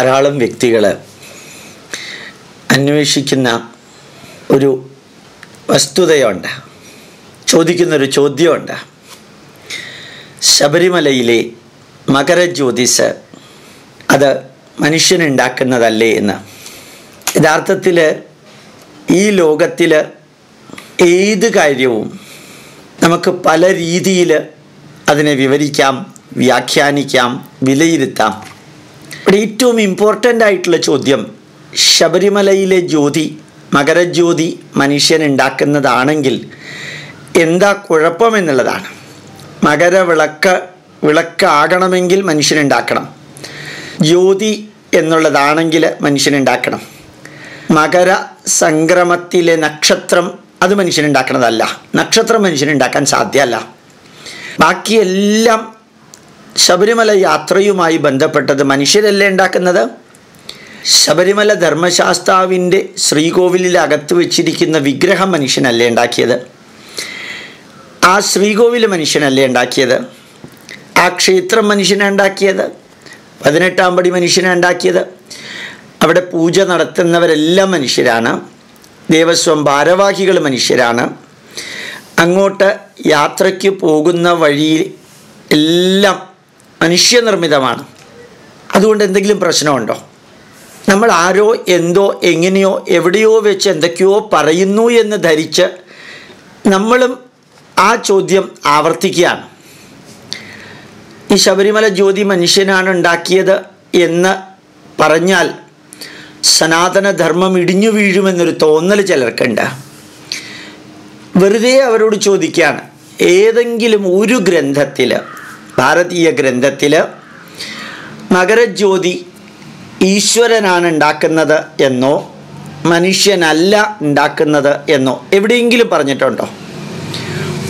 ധാരാളം വ്യക്തികൾ അന്വേഷിക്കുന്ന ഒരു വസ്തുതയുണ്ട്. ചോദിക്കുന്നൊരു ചോദ്യമുണ്ട്. ശബരിമലയിലെ മകരജ്യോതിസ് അത് മനുഷ്യനുണ്ടാക്കുന്നതല്ലേ എന്ന്. യഥാർത്ഥത്തിൽ ഈ ലോകത്തിൽ ഏത് കാര്യവും നമുക്ക് പല രീതിയിൽ അതിനെ വിവരിക്കാം വ്യാഖ്യാനിക്കാം വിലയിരുത്താം. ഇവിടെ ഏറ്റവും ഇമ്പോർട്ടന്റ് ആയിട്ടുള്ള ചോദ്യം ശബരിമലയിലെ ജ്യോതി മകരജ്യോതി മനുഷ്യൻ ഉണ്ടാക്കുന്നതാണെങ്കിൽ എന്താ കുഴപ്പമെന്നുള്ളതാണ് മകരവിളക്ക് വിളക്കാകണമെങ്കിൽ മനുഷ്യനുണ്ടാക്കണം ജ്യോതി എന്നുള്ളതാണെങ്കിൽ മനുഷ്യനുണ്ടാക്കണം മകര സംക്രമത്തിലെ നക്ഷത്രം അത് മനുഷ്യനുണ്ടാക്കണതല്ല നക്ഷത്രം മനുഷ്യനുണ്ടാക്കാൻ സാധ്യമല്ല. ബാക്കിയെല്ലാം ശബരിമല യാത്രയുമായി ബന്ധപ്പെട്ടത് മനുഷ്യരല്ലേ ഉണ്ടാക്കുന്നത്? ശബരിമല ധർമ്മശാസ്താവിന്റെ ശ്രീകോവിലിൽ അകത്ത് വെച്ചിരിക്കുന്ന വിഗ്രഹം മനുഷ്യനല്ലേ ഉണ്ടാക്കിയത്? ആ ശ്രീകോവിൽ മനുഷ്യനല്ലേ ഉണ്ടാക്കിയത്? ആ ക്ഷേത്രം മനുഷ്യനെ ഉണ്ടാക്കിയത്? പതിനെട്ടാം പടി മനുഷ്യനെ ഉണ്ടാക്കിയത്? അവിടെ പൂജ നടത്തുന്നവരെല്ലാം മനുഷ്യരാണ്. ദേവസ്വം ഭാരവാഹികൾ മനുഷ്യരാണ്. അങ്ങോട്ട് യാത്രയ്ക്ക് പോകുന്ന വഴി എല്ലാം മനുഷ്യനിർമ്മിതമാണ്. അതുകൊണ്ട് എന്തെങ്കിലും പ്രശ്നമുണ്ടോ? നമ്മൾ ആരോ എന്തോ എങ്ങനെയോ എവിടെയോ വെച്ച് എന്തൊക്കെയോ പറയുന്നു എന്ന് ധരിച്ച് നമ്മളും ആ ചോദ്യം ആവർത്തിക്കുകയാണ്. ഈ ശബരിമല ജ്യോതി മനുഷ്യനാണ് ഉണ്ടാക്കിയത് എന്ന് പറഞ്ഞാൽ സനാതനധർമ്മം ഇടിഞ്ഞു വീഴുമെന്നൊരു തോന്നൽ ചിലർക്കുണ്ട്. വെറുതെ അവരോട് ചോദിക്കുകയാണ് ഏതെങ്കിലും ഒരു ഗ്രന്ഥത്തിൽ ഭാരതീയ ഗ്രന്ഥത്തിൽ നഗരജ്യോതി ഈശ്വരനാണ് ഉണ്ടാക്കുന്നത് എന്നോ മനുഷ്യനല്ല ഉണ്ടാക്കുന്നത് എന്നോ എവിടെയെങ്കിലും പറഞ്ഞിട്ടുണ്ടോ?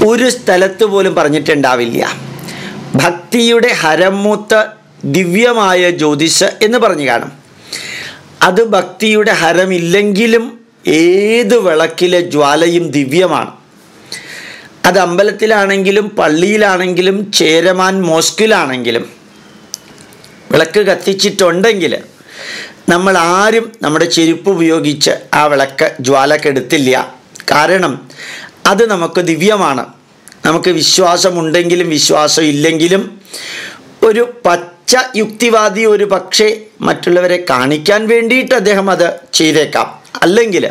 ഒരു സ്ഥലത്ത് പോലും പറഞ്ഞിട്ടുണ്ടാവില്ല. ഭക്തിയുടെ ഹരമൂത്ത് ദിവ്യമായ ജ്യോതിഷ് എന്ന് പറഞ്ഞു കാണും. അത് ഭക്തിയുടെ ഹരമില്ലെങ്കിലും ഏത് വിളക്കിലെ ജ്വാലയും ദിവ്യമാണ്. അത് അമ്പലത്തിലാണെങ്കിലും പള്ളിയിലാണെങ്കിലും ചേരമാൻ മോസ്കിലാണെങ്കിലും. വിളക്ക് കത്തിച്ചിട്ടുണ്ടെങ്കിൽ നമ്മൾ ആരും നമ്മുടെ ചെരുപ്പ് ഉപയോഗിച്ച് ആ വിളക്ക് ജ്വാല കെടുത്തില്ല കാരണം അത് നമുക്ക് ദിവ്യമാണ്. നമുക്ക് വിശ്വാസമുണ്ടെങ്കിലും വിശ്വാസം ഇല്ലെങ്കിലും ഒരു പച്ച യുക്തിവാദി ഒരു പക്ഷേ മറ്റുള്ളവരെ കാണിക്കാൻ വേണ്ടിയിട്ട് അദ്ദേഹം അത് ചെയ്തേക്കാം. അല്ലെങ്കിൽ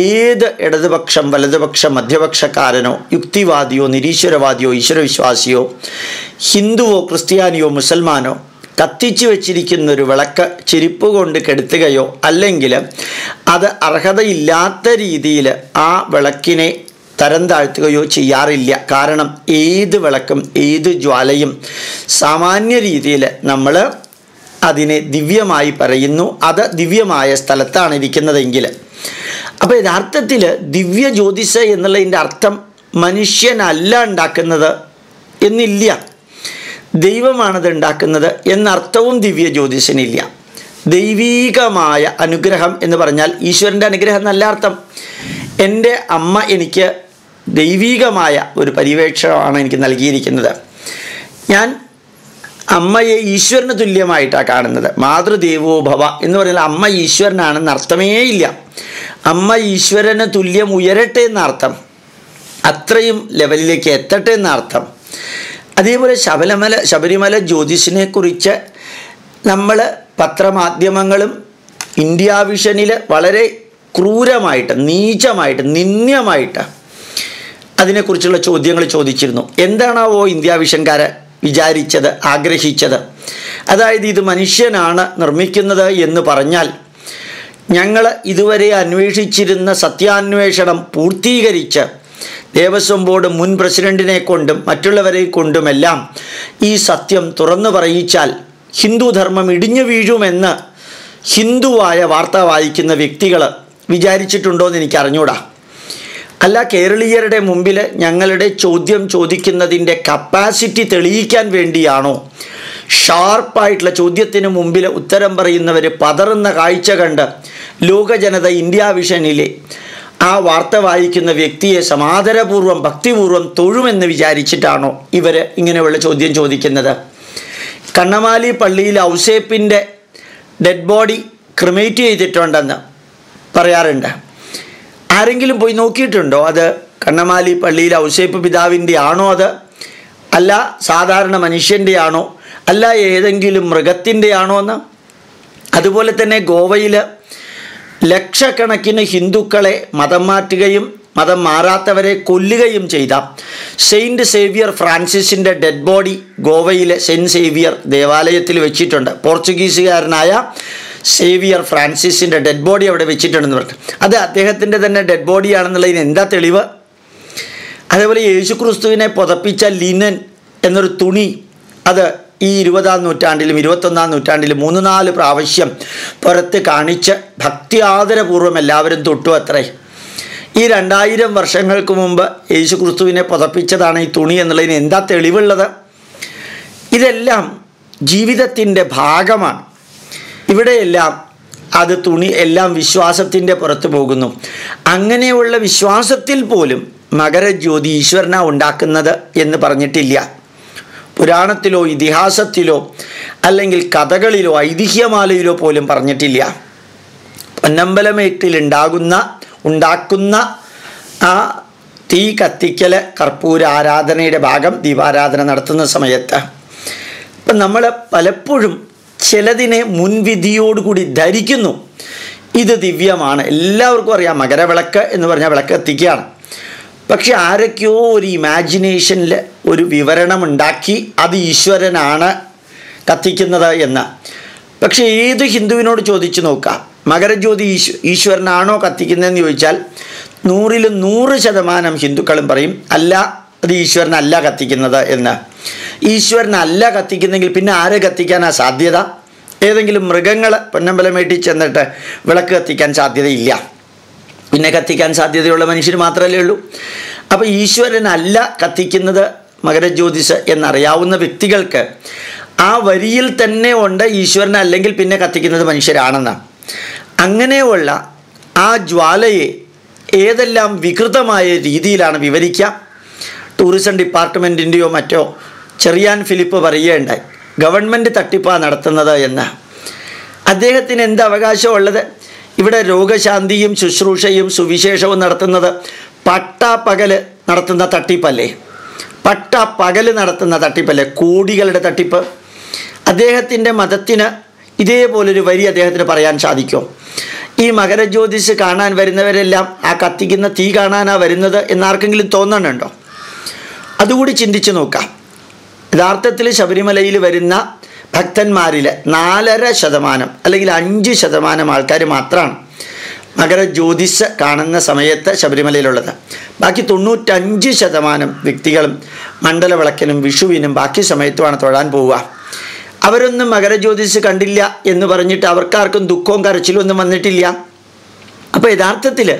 ഏത് ഇടതുപക്ഷം വലതുപക്ഷം മധ്യപക്ഷക്കാരനോ യുക്തിവാദിയോ നിരീശ്വരവാദിയോ ഈശ്വരവിശ്വാസിയോ ഹിന്ദുവോ ക്രിസ്ത്യാനിയോ മുസൽമാനോ കത്തിച്ചു വെച്ചിരിക്കുന്ന ഒരു വിളക്ക് ചിരിപ്പ് കൊണ്ട് കെടുത്തുകയോ അല്ലെങ്കിൽ അത് അർഹതയില്ലാത്ത രീതിയിൽ ആ വിളക്കിനെ തരം താഴ്ത്തുകയോ ചെയ്യാറില്ല. കാരണം ഏത് വിളക്കും ഏത് ജ്വാലയും സാമാന്യ രീതിയിൽ നമ്മൾ അതിനെ ദിവ്യമായി പറയുന്നു. അത് ദിവ്യമായ സ്ഥലത്താണ് ഇരിക്കുന്നതെങ്കിൽ. അപ്പോൾ യഥാർത്ഥത്തിൽ ദിവ്യ ജ്യോതിഷ എന്നുള്ളതിന്റെ അർത്ഥം മനുഷ്യനല്ല ഉണ്ടാക്കുന്നത് എന്നില്ല. ദൈവമാണത് ഉണ്ടാക്കുന്നത് എന്നർത്ഥവും ദിവ്യ ജ്യോതിഷനില്ല. ദൈവീകമായ അനുഗ്രഹം എന്ന് പറഞ്ഞാൽ ഈശ്വരന്റെ അനുഗ്രഹം എന്നല്ല അർത്ഥം. എന്റെ അമ്മ എനിക്ക് ദൈവീകമായ ഒരു പരിവേക്ഷണമാണ് എനിക്ക് നൽകിയിരിക്കുന്നത്. ഞാൻ അമ്മയെ ഈശ്വരന് തുല്യമായിട്ടാണ് കാണുന്നത്. മാതൃദേവോ ഭവ എന്ന് പറഞ്ഞാൽ അമ്മ ഈശ്വരനാണെന്ന് അർത്ഥമേ ഇല്ല. അമ്മ ഈശ്വരന് തുല്യം ഉയരട്ടെ എന്നർത്ഥം. അത്രയും ലെവലിലേക്ക് എത്തട്ടെ എന്നർത്ഥം. അതേപോലെ ശബരിമല ശബരിമല ജ്യോതിഷിനെ കുറിച്ച് നമ്മൾ പത്രമാധ്യമങ്ങളും ഇന്ത്യ വിഷനിൽ വളരെ ക്രൂരമായിട്ട് നീചമായിട്ട് നിന്ദ്യമായിട്ട് അതിനെക്കുറിച്ചുള്ള ചോദ്യങ്ങൾ ചോദിച്ചിരുന്നു. എന്താണാവോ ഇന്ത്യ വിഷൻകാരെ വിചാരിച്ചത് ആഗ്രഹിച്ചത്. അതായത് ഇത് മനുഷ്യനാണ് നിർമ്മിക്കുന്നത് എന്ന് പറഞ്ഞാൽ ഞങ്ങൾ ഇതുവരെ അന്വേഷിച്ചിരുന്ന സത്യാന്വേഷണം പൂർത്തീകരിച്ച് ദേവസ്വം ബോർഡ് മുൻ പ്രസിഡന്റിനെ കൊണ്ടും മറ്റുള്ളവരെ കൊണ്ടുമെല്ലാം ഈ സത്യം തുറന്നു പറയിച്ചാൽ ഹിന്ദു ഇടിഞ്ഞു വീഴുമെന്ന് ഹിന്ദുവായ വാർത്ത വായിക്കുന്ന വ്യക്തികൾ വിചാരിച്ചിട്ടുണ്ടോ എന്ന് എനിക്ക് അറിഞ്ഞൂടാ അല്ല കേരളീയരുടെ മുമ്പിൽ ഞങ്ങളുടെ ചോദ്യം ചോദിക്കുന്നതിന്റെ കപ്പാസിറ്റി തെളിയിക്കാൻ വേണ്ടിയാണോ? ഷാർപ്പായിട്ടുള്ള ചോദ്യത്തിന് മുമ്പിൽ ഉത്തരം പറയുന്നവർ പതറുന്ന കാഴ്ച കണ്ട് ലോകജനത ഇന്ത്യ വിഷനിലെ ആ വാർത്ത വായിക്കുന്ന വ്യക്തിയെ സമാദരപൂർവം ഭക്തിപൂർവം തൊഴുമെന്ന് വിചാരിച്ചിട്ടാണോ ഇവർ ഇങ്ങനെയുള്ള ചോദ്യം ചോദിക്കുന്നത്? കണ്ണമാലി പള്ളിയിൽ ഔസേപ്പിന്റെ ഡെഡ് ബോഡി ക്രിമേറ്റ് ചെയ്തിട്ടുണ്ടെന്ന് പറയാറുണ്ട്. ആരെങ്കിലും പോയി നോക്കിയിട്ടുണ്ടോ? അത് കണ്ണമാലി പള്ളിയിൽ ഔഷേപ്പ് പിതാവിന്റെ ആണോ അത്? അല്ല സാധാരണ മനുഷ്യന്റെ ആണോ അല്ല ഏതെങ്കിലും മൃഗത്തിന്റെ ആണോ എന്ന്? അതുപോലെ തന്നെ ഗോവയിൽ ലക്ഷക്കണക്കിന് ഹിന്ദുക്കളെ മതം മാറ്റുകയും മതം മാറാത്തവരെ കൊല്ലുകയും ചെയ്ത സെയിന്റ് സേവിയർ ഫ്രാൻസിസിന്റെ ഡെഡ് ബോഡി ഗോവയിലെ സെന്റ് സേവിയർ ദേവാലയത്തിൽ വെച്ചിട്ടുണ്ട്. പോർച്ചുഗീസുകാരനായ സേവിയർ ഫ്രാൻസിസിന്റെ ഡെഡ് ബോഡി അവിടെ വെച്ചിട്ടുണ്ടെന്ന് പറഞ്ഞു. അത് അദ്ദേഹത്തിന്റെ തന്നെ ഡെഡ് ബോഡിയാണെന്നുള്ളതിന് എന്താ തെളിവ്? അതേപോലെ യേശുക്രിസ്തുവിനെ പുതപ്പിച്ച ലിനൻ എന്നൊരു തുണി അത് ഈ ഇരുപതാം നൂറ്റാണ്ടിലും ഇരുപത്തൊന്നാം നൂറ്റാണ്ടിലും മൂന്ന് നാല് പ്രാവശ്യം പുറത്ത് കാണിച്ച് ഭക്തി ആദരപൂർവം എല്ലാവരും തൊട്ടു അത്രേ. ഈ രണ്ടായിരം വർഷങ്ങൾക്ക് മുമ്പ് യേശുക്രിസ്തുവിനെ പുതപ്പിച്ചതാണ് ഈ തുണി എന്നുള്ളതിന് എന്താ തെളിവുള്ളത്? ഇതെല്ലാം ജീവിതത്തിന്റെ ഭാഗമാണ്. ഇവിടെയെല്ലാം അത് തുണി എല്ലാം വിശ്വാസത്തിന്റെ പുറത്ത് പോകുന്നു. അങ്ങനെയുള്ള വിശ്വാസത്തിൽ പോലും മകരജ്യോതി ഈശ്വരന ഉണ്ടാക്കുന്നത് എന്ന് പറഞ്ഞിട്ടില്ല. പുരാണത്തിലോ ഇതിഹാസത്തിലോ അല്ലെങ്കിൽ കഥകളിലോ ഐതിഹ്യമാലയിലോ പോലും പറഞ്ഞിട്ടില്ല. പൊന്നമ്പലമേട്ടിലുണ്ടാകുന്ന ഉണ്ടാക്കുന്ന ആ തീ കത്തിക്കൽ കർപ്പൂര ആരാധനയുടെ ഭാഗം ദീപാരാധന നടത്തുന്ന സമയത്ത്. ഇപ്പം നമ്മൾ പലപ്പോഴും ചിലതിനെ മുൻവിധിയോടുകൂടി ധരിക്കുന്നു. ഇത് ദിവ്യമാണ്. എല്ലാവർക്കും അറിയാം. മകരവിളക്ക് എന്ന് പറഞ്ഞാൽ വിളക്ക് എത്തിക്കുകയാണ് പക്ഷെ ആരൊക്കെയോ ഒരു ഇമാജിനേഷനിൽ ഒരു വിവരണമുണ്ടാക്കി അത് ഈശ്വരനാണ് കത്തിക്കുന്നത് എന്ന്. പക്ഷെ ഏത് ഹിന്ദുവിനോട് ചോദിച്ചു നോക്കാം. മകരജ്യോതി ഈശ്വ ഈശ്വരനാണോ കത്തിക്കുന്നതെന്ന് ചോദിച്ചാൽ നൂറിൽ നൂറ് ശതമാനം ഹിന്ദുക്കളും പറയും അല്ല അത് ഈശ്വരനല്ല കത്തിക്കുന്നത് എന്ന്. ഈശ്വരനല്ല കത്തിക്കുന്നെങ്കിൽ പിന്നെ ആരെ കത്തിക്കാനാ സാധ്യത? ഏതെങ്കിലും മൃഗങ്ങൾ പൊന്നമ്പലമേട്ടി ചെന്നിട്ട് വിളക്ക് കത്തിക്കാൻ സാധ്യതയില്ല. പിന്നെ കത്തിക്കാൻ സാധ്യതയുള്ള മനുഷ്യർ മാത്രമല്ലേ ഉള്ളൂ. അപ്പോൾ ഈശ്വരനല്ല കത്തിക്കുന്നത് മകരജ്യോതിസ് എന്നറിയാവുന്ന വ്യക്തികൾക്ക് ആ വരിയിൽ തന്നെ ഉണ്ട് ഈശ്വരൻ അല്ലെങ്കിൽ പിന്നെ കത്തിക്കുന്നത് മനുഷ്യരാണെന്ന് അങ്ങനെയുള്ള ആ ജ്വാലയെ ഏതെല്ലാം വികൃതമായ രീതിയിലാണ് വിവരിക്കുക? ടൂറിസം ഡിപ്പാർട്ട്മെന്റിന്റെയോ മറ്റോ ചെറിയാൻ ഫിലിപ്പ് പറയുകയുണ്ടായി. ഗവൺമെന്റ് തട്ടിപ്പാണ് നടത്തുന്നത് എന്ന്. അദ്ദേഹത്തിന് എന്ത് അവകാശമുള്ളത് ഇവിടെ രോഗശാന്തിയും ശുശ്രൂഷയും സുവിശേഷവും നടത്തുന്നത് പട്ടാപ്പകൽ നടത്തുന്ന തട്ടിപ്പല്ലേ? പട്ടാപ്പകൽ നടത്തുന്ന തട്ടിപ്പല്ലേ? കോടികളുടെ തട്ടിപ്പ്. അദ്ദേഹത്തിന്റെ മതത്തിന് ഇതേപോലൊരു വരി അദ്ദേഹത്തിന് പറയാൻ സാധിക്കും. ഈ മകരജ്യോതിഷ് കാണാൻ വരുന്നവരെല്ലാം ആ കത്തിക്കുന്ന തീ കാണാനാണ് വരുന്നത് എന്നാർക്കെങ്കിലും തോന്നണുണ്ടോ അതുകൂടി ചിന്തിച്ചു നോക്കാം. യഥാർത്ഥത്തിൽ ശബരിമലയിൽ വരുന്ന ഭക്തന്മാരിൽ നാലര ശതമാനം അല്ലെങ്കിൽ അഞ്ച് ശതമാനം ആൾക്കാർ മാത്രമാണ് മകരജ്യോതിസ് കാണുന്ന സമയത്ത് ശബരിമലയിലുള്ളത്. ബാക്കി തൊണ്ണൂറ്റഞ്ച് ശതമാനം വ്യക്തികളും മണ്ഡലവിളക്കിനും വിഷുവിനും ബാക്കി സമയത്തുമാണ് തൊഴാൻ പോവുക. അവരൊന്നും മകരജ്യോതിസ് കണ്ടില്ല എന്ന് പറഞ്ഞിട്ട് അവർക്കാർക്കും ദുഃഖവും കരച്ചിലും ഒന്നും വന്നിട്ടില്ല. അപ്പോൾ യഥാർത്ഥത്തിൽ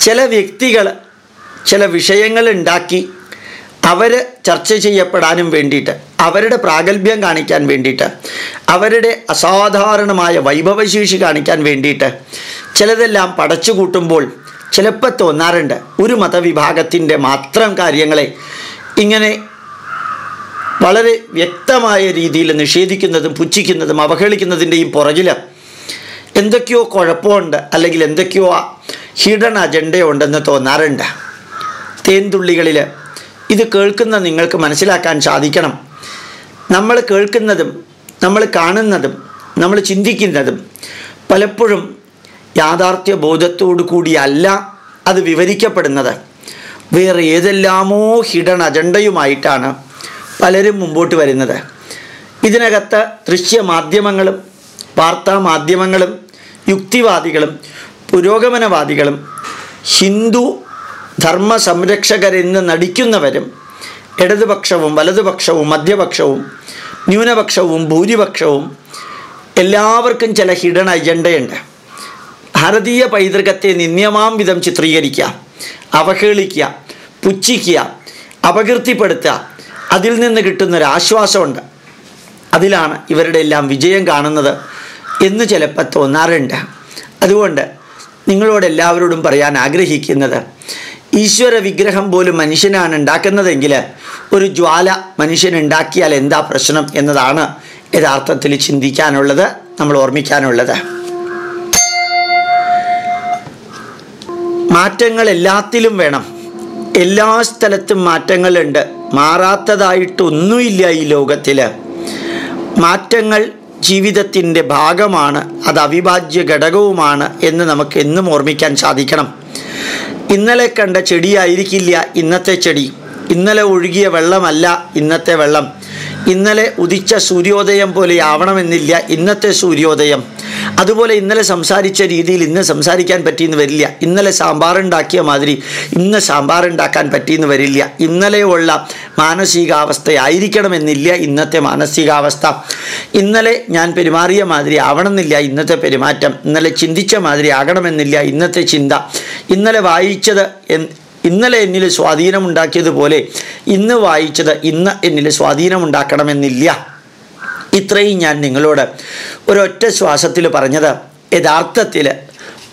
ചില വ്യക്തികൾ ചില വിഷയങ്ങൾ ഉണ്ടാക്കി അവർ ചർച്ച ചെയ്യപ്പെടാനും വേണ്ടിയിട്ട് അവരുടെ പ്രാഗൽഭ്യം കാണിക്കാൻ വേണ്ടിയിട്ട് അവരുടെ അസാധാരണമായ വൈഭവശേഷി കാണിക്കാൻ വേണ്ടിയിട്ട് ചിലതെല്ലാം പടച്ചു കൂട്ടുമ്പോൾ ചിലപ്പോൾ തോന്നാറുണ്ട്. ഒരു മതവിഭാഗത്തിന്റെ മാത്രം കാര്യങ്ങളെ ഇങ്ങനെ വളരെ വ്യക്തമായ രീതിയിൽ നിഷേധിക്കുന്നതും പുച്ഛിക്കുന്നതും അവഹേളിക്കുന്നതിന്റെയും പുറകിൽ എന്തൊക്കെയോ കുഴപ്പമുണ്ട് അല്ലെങ്കിൽ എന്തൊക്കെയോ ഹിഡൻ അജണ്ടയുണ്ടെന്ന് തോന്നാറുണ്ട്. തേൻതുള്ളികളിൽ ഇത് കേൾക്കുന്ന നിങ്ങൾക്ക് മനസ്സിലാക്കാൻ സാധിക്കണം. നമ്മൾ കേൾക്കുന്നതും നമ്മൾ കാണുന്നതും നമ്മൾ ചിന്തിക്കുന്നതും പലപ്പോഴും യാഥാർത്ഥ്യ ബോധത്തോടു കൂടിയല്ല അത് വിവരിക്കപ്പെടുന്നത്. വേറെ ഏതെല്ലാമോ ഹിഡൻ അജണ്ടയുമായിട്ടാണ് പലരും മുമ്പോട്ട് വരുന്നത്. ഇതിനകത്ത് ദൃശ്യമാധ്യമങ്ങളും വാർത്താ മാധ്യമങ്ങളും യുക്തിവാദികളും പുരോഗമനവാദികളും ഹിന്ദു ധർമ്മ സംരക്ഷകരെന്ന് നടിക്കുന്നവരും ഇടതുപക്ഷവും വലതുപക്ഷവും മധ്യപക്ഷവും ന്യൂനപക്ഷവും ഭൂരിപക്ഷവും എല്ലാവർക്കും ചില ഹിഡൻ അജണ്ടയുണ്ട്. ഭാരതീയ പൈതൃകത്തെ നിന്ദ്യമാം വിധം ചിത്രീകരിക്കുക അവഹേളിക്കുക പുച്ഛിക്കുക അപകീർത്തിപ്പെടുത്തുക അതിൽ നിന്ന് കിട്ടുന്നൊരാശ്വാസമുണ്ട് അതിലാണ് ഇവരുടെ എല്ലാം വിജയം കാണുന്നത് എന്ന് ചിലപ്പോൾ തോന്നാറുണ്ട്. അതുകൊണ്ട് നിങ്ങളോട് എല്ലാവരോടും പറയാൻ ആഗ്രഹിക്കുന്നത് ഈശ്വര വിഗ്രഹം പോലും മനുഷ്യനാണ് ഉണ്ടാക്കുന്നതെങ്കിൽ ഒരു ജ്വാല മനുഷ്യൻ ഉണ്ടാക്കിയാൽ എന്താ പ്രശ്നം എന്നതാണ് യഥാർത്ഥത്തിൽ ചിന്തിക്കാനുള്ളത് നമ്മൾ ഓർമ്മിക്കാനുള്ളത്. മാറ്റങ്ങൾ എല്ലാത്തിലും വേണം. എല്ലാ സ്ഥലത്തും മാറ്റങ്ങളുണ്ട്. മാറാത്തതായിട്ടൊന്നുമില്ല ഈ ലോകത്തിൽ മാറ്റങ്ങൾ ജീവിതത്തിന്റെ ഭാഗമാണ്. അത് അവിഭാജ്യ ഘടകവുമാണ് എന്ന് നമുക്ക് എന്നും ഓർമ്മിക്കാൻ സാധിക്കണം. ഇന്നലെ കണ്ട ചെടിയായിരിക്കില്ല ഇന്നത്തെ ചെടി. ഇന്നലെ ഒഴുകിയ വെള്ളമല്ല ഇന്നത്തെ വെള്ളം. ഇന്നലെ ഉദിച്ച സൂര്യോദയം പോലെ ആവണമെന്നില്ല ഇന്നത്തെ സൂര്യോദയം. അതുപോലെ ഇന്നലെ സംസാരിച്ച രീതിയിൽ ഇന്ന് സംസാരിക്കാൻ പറ്റിയെന്ന് വരില്ല. ഇന്നലെ സാമ്പാർ ഉണ്ടാക്കിയ മാതിരി ഇന്ന് സാമ്പാർ ഉണ്ടാക്കാൻ പറ്റിയെന്ന് വരില്ല. ഇന്നലെയുള്ള മാനസികാവസ്ഥയായിരിക്കണമെന്നില്ല ഇന്നത്തെ മാനസികാവസ്ഥ. ഇന്നലെ ഞാൻ പെരുമാറിയ മാതിരി ആവണമെന്നില്ല ഇന്നത്തെ പെരുമാറ്റം. ഇന്നലെ ചിന്തിച്ച മാതിരി ആകണമെന്നില്ല ഇന്നത്തെ ചിന്ത. ഇന്നലെ വായിച്ചത് ഇന്നലെ എന്നിൽ സ്വാധീനമുണ്ടാക്കിയതുപോലെ ഇന്ന് വായിച്ചത് ഇന്ന് എന്നിൽ സ്വാധീനമുണ്ടാക്കണമെന്നില്ല. ഇത്രയും ഞാൻ നിങ്ങളോട് ഒരൊറ്റ ശ്വാസത്തിൽ പറഞ്ഞത് യഥാർത്ഥത്തിൽ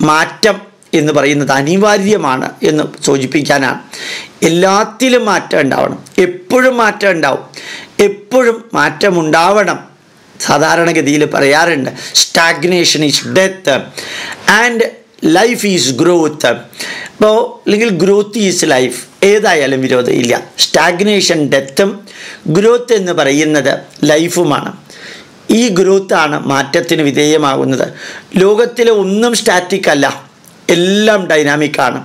മാറ്റം എന്ന് പറയുന്നത് അനിവാര്യമാണ് എന്ന് സൂചിപ്പിക്കാനാണ്. എല്ലാത്തിലും മാറ്റം ഉണ്ടാവണം. എപ്പോഴും മാറ്റം ഉണ്ടാവും. എപ്പോഴും മാറ്റമുണ്ടാവണം. സാധാരണഗതിയിൽ പറയാറുണ്ട് stagnation is death and life is growth അപ്പോൾ അല്ലെങ്കിൽ ഗ്രോത്ത് ഈസ് ലൈഫ് ഏതായാലും വിരോധമില്ല. സ്റ്റാഗ്നേഷൻ ഡെത്തും ഗ്രോത്ത് എന്ന് പറയുന്നത് ലൈഫുമാണ് ഈ ഗ്രോത്താണ് മാറ്റത്തിന് വിധേയമാകുന്നത്. ലോകത്തിലെ ഒന്നും സ്റ്റാറ്റിക് അല്ല. എല്ലാം ഡൈനാമിക്കാണ്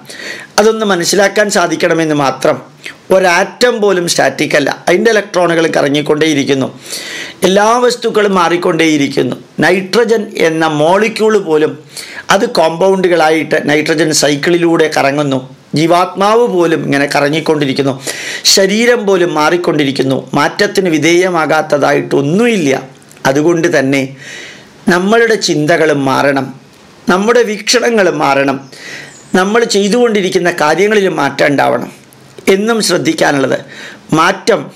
അതൊന്ന് മനസ്സിലാക്കാൻ സാധിക്കണമെന്ന് മാത്രം. ഒരാറ്റം പോലും സ്റ്റാറ്റിക് അല്ല. അതിന്റെ ഇലക്ട്രോണുകൾ കറങ്ങിക്കൊണ്ടേയിരിക്കുന്നു. എല്ലാ വസ്തുക്കളും മാറിക്കൊണ്ടേയിരിക്കുന്നു. നൈട്രജൻ എന്ന മോളിക്യൂൾ പോലും അത് കോമ്പൗണ്ടുകളായിട്ട് നൈട്രജൻ സൈക്കിളിലൂടെ കറങ്ങുന്നു. ജീവാത്മാവ് പോലും ഇങ്ങനെ കറങ്ങിക്കൊണ്ടിരിക്കുന്നു. ശരീരം പോലും മാറിക്കൊണ്ടിരിക്കുന്നു. മാറ്റത്തിന് വിധേയമാകാത്തതായിട്ടൊന്നുമില്ല. അതുകൊണ്ട് തന്നെ നമ്മളുടെ ചിന്തകളും മാറണം. നമ്മുടെ വീക്ഷണങ്ങൾ മാറണം. നമ്മൾ ചെയ്തുകൊണ്ടിരിക്കുന്ന കാര്യങ്ങളിൽ മാറ്റം ഉണ്ടാവണം. എന്നും ശ്രദ്ധിക്കാനുള്ളത് മാറ്റം